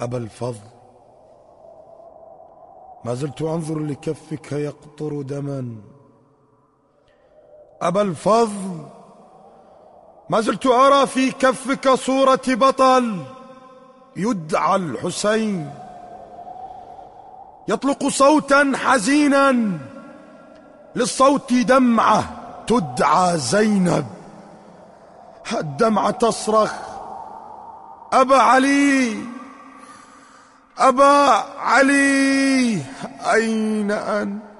أبا الفضل. ما زلت أنظر لكفك يقطر دما. أبا الفضل ما زلت أرى في كفك صورة بطل يدعى الحسين. يطلق صوتا حزينا للصوت دمعة تدعى زينب. الدمعة تصرخ أبا علي! أبا علي أين أنت؟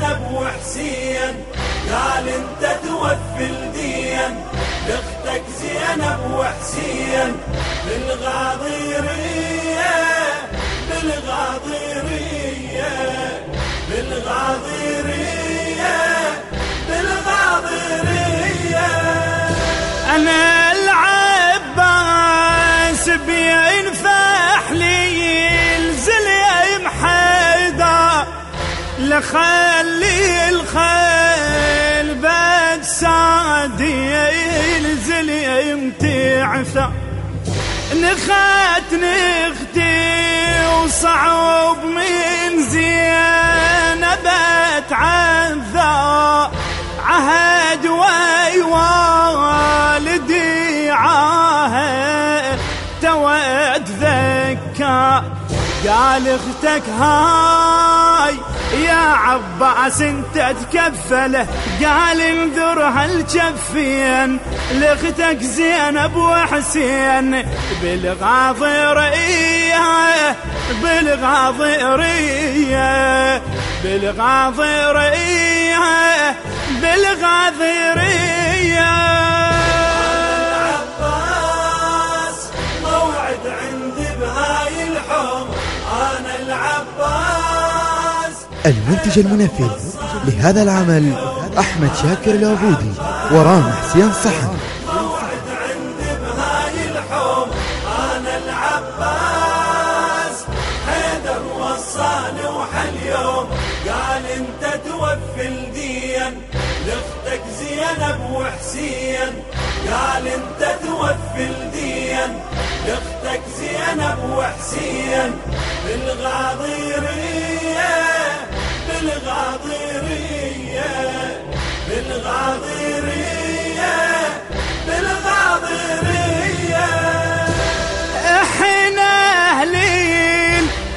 زينب وحسين قال أنت توفي لخلي الخيل بد سادي الزليم تعثى نخات نختي وصعب من زينبت عذا. عهد وي والدي عاهد توت ذكر قال أختك هاي يا عباس انت تكفله. قال انذر هالجفين لاختك زينب وحسين. بالغاضرية بالغاضرية بالغاضرية بالغاضرية المنتج المنفذ لهذا العمل أحمد شاكر العبودي ورام حسين صحن. قال انت توفي الدين لاختك زينب وحسين قال انت توفي لاختك زينب وحسين بالغاضيريه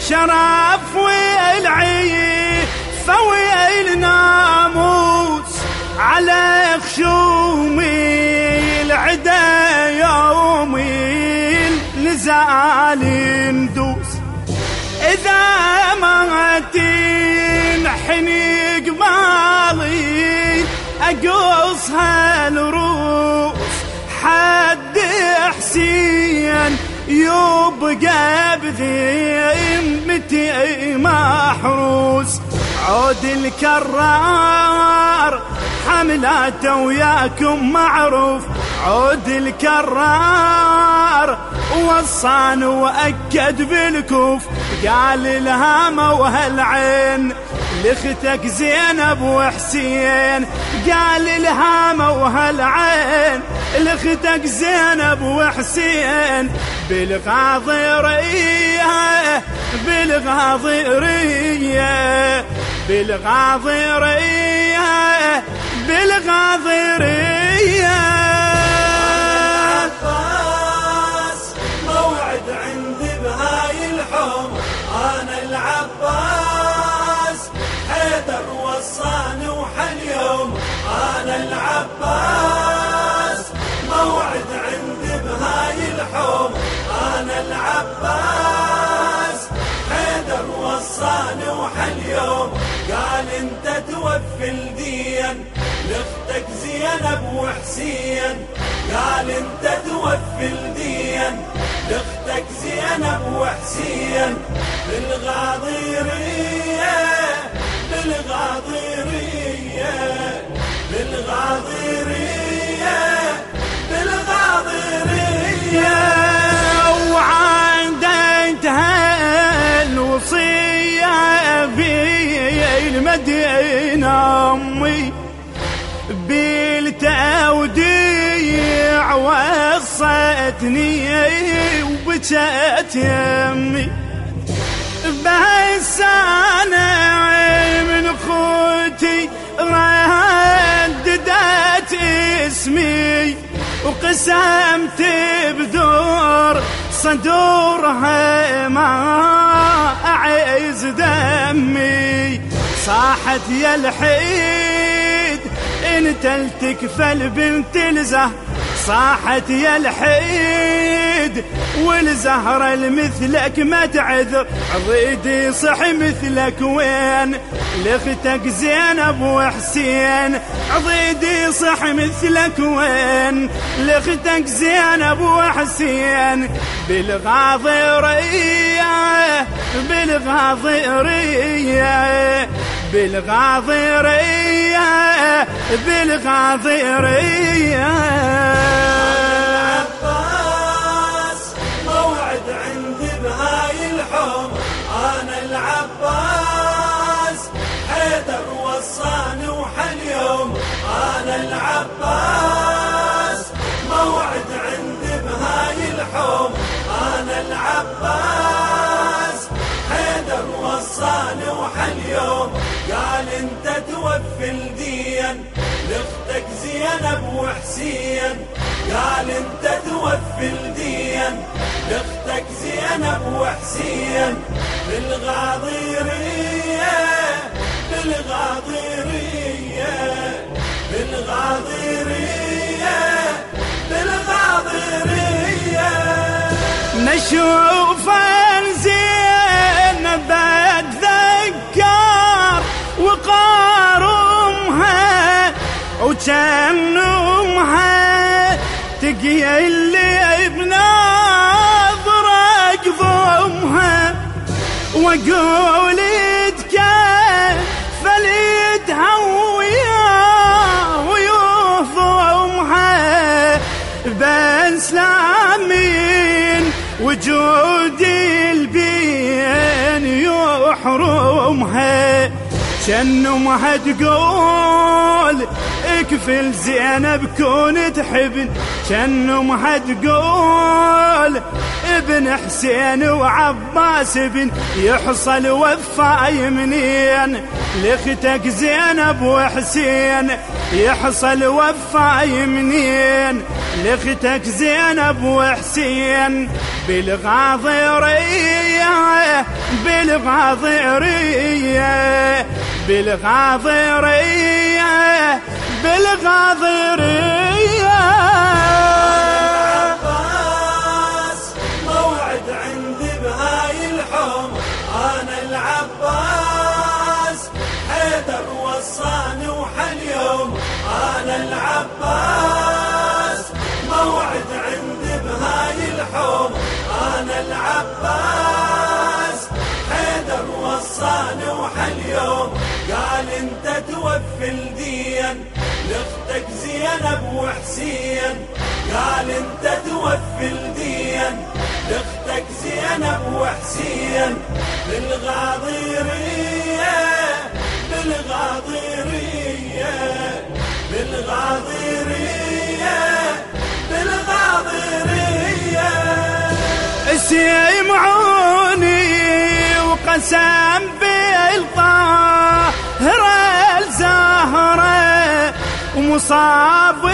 شرف والعيف والناموس على خشومي العدا يومي نزال ندوس. إذا ما تنحني قمالي اقص هالروس حد حسين يبقى بذمتي محروس عود الكرار حملاته وياكم معروف. عود الكرار وصان وأكد بالكوف. قال الهامة وهالعين لاختك زينب وحسين قال الهامة وهالعين لاختك زينب وحسين بالغاضرية بالغاضرية بالغاضرية بالغاضرية موعد عندي اصحى اليوم أنا العباس موعد عندي بهاي الحوم. أنا العباس حيدر وصاني وحى اليوم قال انت توفي الدين لاختك زينب وحسين. قال انت توفي الدين لاختك زينب وحسين. بالغاضيريه بالغاضيريه بالغاضيرية بالغاضيرية وعندها الوصية أمي. بالتوديع وصتني وبكت يمي. بس أنا وقسمت بذور صدورها ما أعز دمي. صاحت يا الحيد انت التكفل بنت الزهر. صاحت يا الحيد والزهرة المثلك ما تعذر عضيدي صح مثلك وين؟ لاختك زينب وحسين. عضيدي صح مثلك وين؟ لاختك زينب وحسين. بالغاضرية بالغاضرية. بالغاضرية بالغاضرية. العباس موعد عندي بهاي الحوم. أنا العباس حيدر وصاني وحليوم. أنا العباس زينب وحسين بالغاضيرية بالغاضيرية بالغاضيرية بالغاضيرية نشوف زين بتذكر وقارمها وكان امها تقي اللي بنظرك واقول فليدها وياه ويوضمها بس لامين وجود البين يحرمها شنو ما تقول اكفل زينب كون تحبن. شنو ما تقول ابن حسين وعباس بن يحصل وفاي منين. لاختك زينب وحسين يحصل وفاي منين. لاختك زينب وحسين بالغاضرية بالغاضرية بالغاضرية بالغاضرية. انت توفي الدين لاختك زينب وحسين. قال انت توفي الدين لاختك زينب وحسين. بالغاضيرية بالغاضيرية بالغاضيرية بالغاضيرية سيمعوني وقسم بالطاهرة الزهرة ومصاب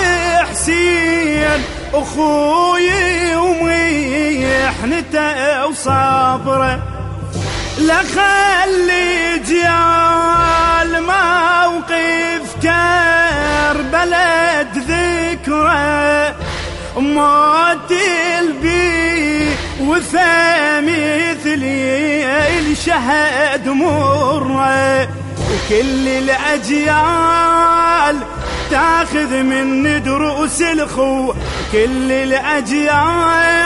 حسين أخوي ومحنته وصبره لخلي جيال موقف كربلة ذكرى. موت البي وفمثلي الشهد مرة. وكل الأجيال تاخذ من دروس الخو كل الأجيال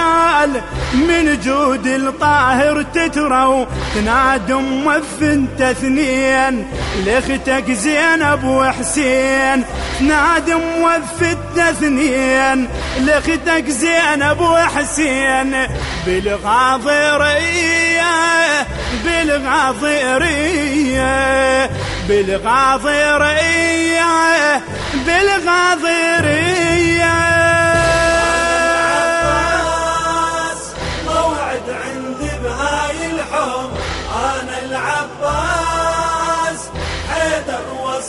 من جود الطاهر تترى تنادى موفن تثنين لاختك زينب وحسين تنادى موفن تثنين لاختك زينب وحسين بالغاضرية بالغاضرية بالغاضرية بالغاضرية.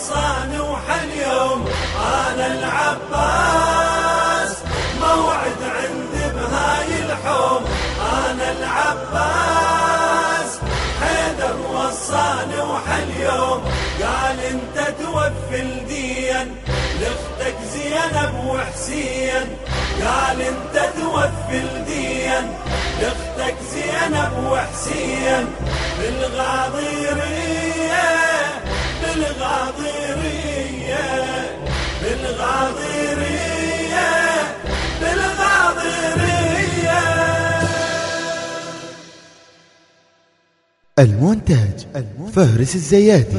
حيدر وصاني وحل يوم أنا العباس المونتاج فهرس الزيادي